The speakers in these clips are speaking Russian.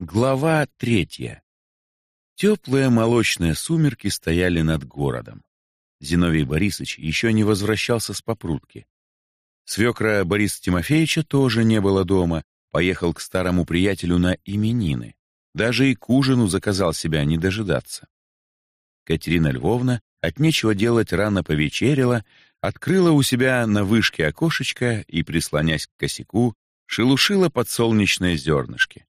Глава третья. Теплые молочные сумерки стояли над городом. Зиновий Борисович еще не возвращался с попрутки. Свекра Бориса Тимофеевича тоже не было дома, поехал к старому приятелю на именины. Даже и к ужину заказал себя не дожидаться. Катерина Львовна от нечего делать рано повечерила, открыла у себя на вышке окошечко и, прислонясь к косяку, шелушила подсолнечные зернышки.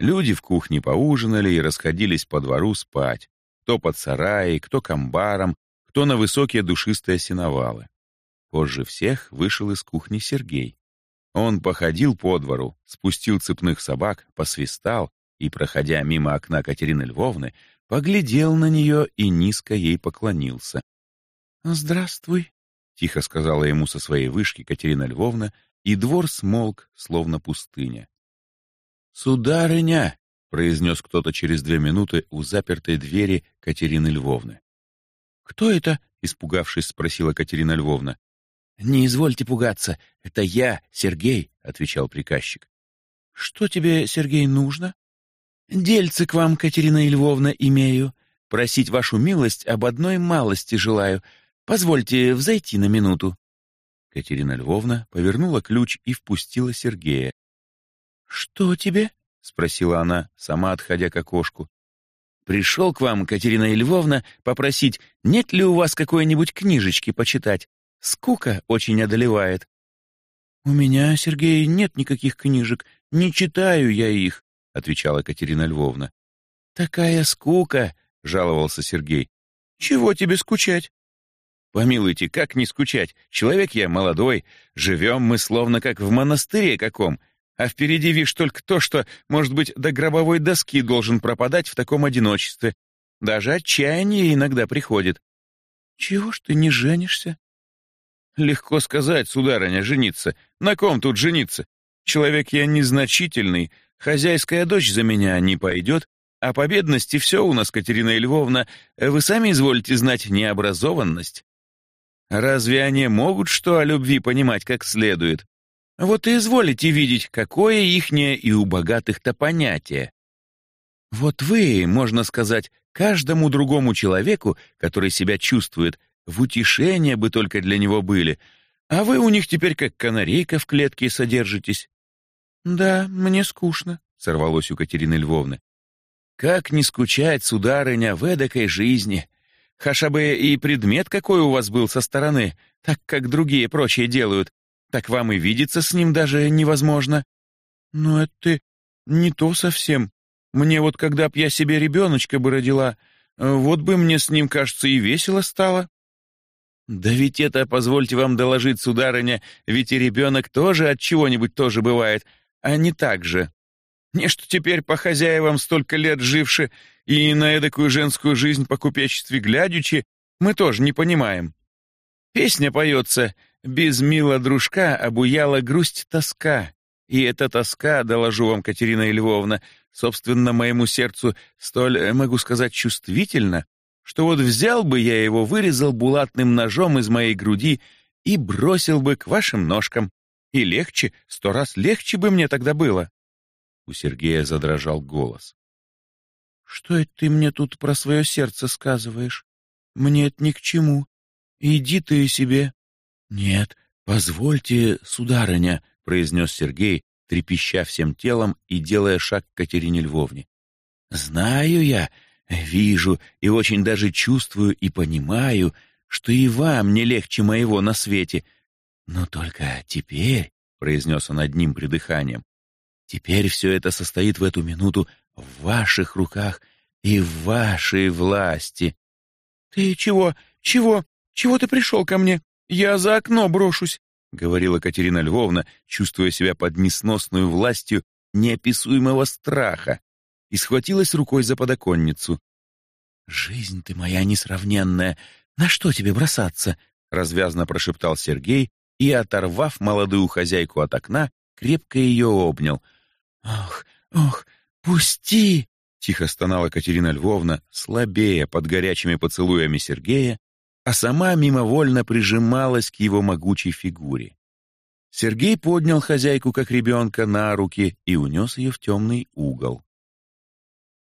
Люди в кухне поужинали и расходились по двору спать, кто под сараи, кто к амбарам, кто на высокие душистые сеновалы. Позже всех вышел из кухни Сергей. Он походил по двору, спустил цепных собак, посвистал и, проходя мимо окна Катерины Львовны, поглядел на нее и низко ей поклонился. «Здравствуй», — тихо сказала ему со своей вышки Катерина Львовна, и двор смолк, словно пустыня. «Сударыня!» — произнес кто-то через две минуты у запертой двери Катерины Львовны. «Кто это?» — испугавшись, спросила Катерина Львовна. «Не извольте пугаться, это я, Сергей», — отвечал приказчик. «Что тебе, Сергей, нужно?» «Дельце к вам, Катерина Львовна, имею. Просить вашу милость об одной малости желаю. Позвольте взойти на минуту». Катерина Львовна повернула ключ и впустила Сергея. «Что тебе?» — спросила она, сама отходя к окошку. «Пришел к вам, Катерина Львовна, попросить, нет ли у вас какой-нибудь книжечки почитать. Скука очень одолевает». «У меня, Сергей, нет никаких книжек, не читаю я их», — отвечала Катерина Львовна. «Такая скука», — жаловался Сергей. «Чего тебе скучать?» «Помилуйте, как не скучать? Человек я молодой, живем мы словно как в монастыре каком, а впереди, вишь, только то, что, может быть, до гробовой доски должен пропадать в таком одиночестве. Даже отчаяние иногда приходит. Чего ж ты не женишься? Легко сказать, сударыня, жениться. На ком тут жениться? Человек я незначительный, хозяйская дочь за меня не пойдет, а по бедности все у нас, Катерина Львовна, вы сами изволите знать необразованность. Разве они могут что о любви понимать как следует? Вот и изволите видеть, какое ихнее и у богатых-то понятие. Вот вы, можно сказать, каждому другому человеку, который себя чувствует, в утешение бы только для него были, а вы у них теперь как канарейка в клетке содержитесь. «Да, мне скучно», — сорвалось у Катерины Львовны. «Как не скучать, сударыня, в эдакой жизни? Хаша бы и предмет какой у вас был со стороны, так как другие прочие делают, так вам и видеться с ним даже невозможно. Но это не то совсем. Мне вот когда б я себе ребеночка бы родила, вот бы мне с ним, кажется, и весело стало. Да ведь это, позвольте вам доложить, сударыня, ведь и ребенок тоже от чего-нибудь тоже бывает, а не так же. Не что теперь по хозяевам столько лет живши и на эдакую женскую жизнь по купечестве глядячи, мы тоже не понимаем. Песня поется — без мила дружка обуяла грусть тоска. И эта тоска, доложу вам, Катерина Львовна, собственно, моему сердцу столь, э, могу сказать, чувствительно, что вот взял бы я его, вырезал булатным ножом из моей груди и бросил бы к вашим ножкам. И легче, сто раз легче бы мне тогда было. У Сергея задрожал голос. «Что это ты мне тут про свое сердце сказываешь? Мне это ни к чему. Иди ты себе, «Нет, позвольте, сударыня», — произнес Сергей, трепеща всем телом и делая шаг к Катерине Львовне. «Знаю я, вижу и очень даже чувствую и понимаю, что и вам не легче моего на свете. Но только теперь», — произнес он одним придыханием, «теперь все это состоит в эту минуту в ваших руках и в вашей власти». «Ты чего? Чего? Чего ты пришел ко мне?» «Я за окно брошусь», — говорила Катерина Львовна, чувствуя себя под несносную властью неописуемого страха, и схватилась рукой за подоконницу. «Жизнь ты моя несравненная, на что тебе бросаться?» — развязно прошептал Сергей и, оторвав молодую хозяйку от окна, крепко ее обнял. «Ох, ох, пусти!» — тихо стонала Катерина Львовна, слабея под горячими поцелуями Сергея а сама мимовольно прижималась к его могучей фигуре. Сергей поднял хозяйку, как ребенка, на руки и унес ее в темный угол.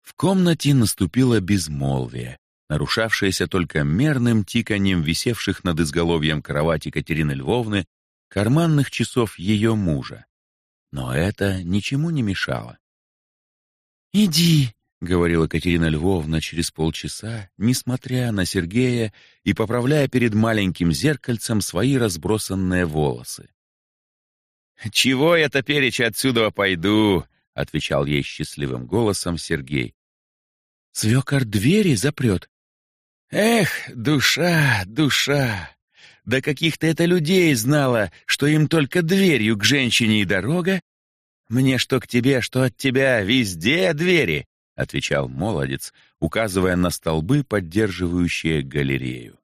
В комнате наступило безмолвие, нарушавшееся только мерным тиканьем висевших над изголовьем кровати Катерины Львовны карманных часов ее мужа. Но это ничему не мешало. «Иди», — говорила Катерина Львовна через полчаса, несмотря на Сергея и поправляя перед маленьким зеркальцем свои разбросанные волосы. «Чего я топереча отсюда пойду?» — отвечал ей счастливым голосом Сергей. «Свекор двери запрет». «Эх, душа, душа! Да каких-то это людей знала, что им только дверью к женщине и дорога? Мне что к тебе, что от тебя, везде двери!» — отвечал молодец, указывая на столбы, поддерживающие галерею.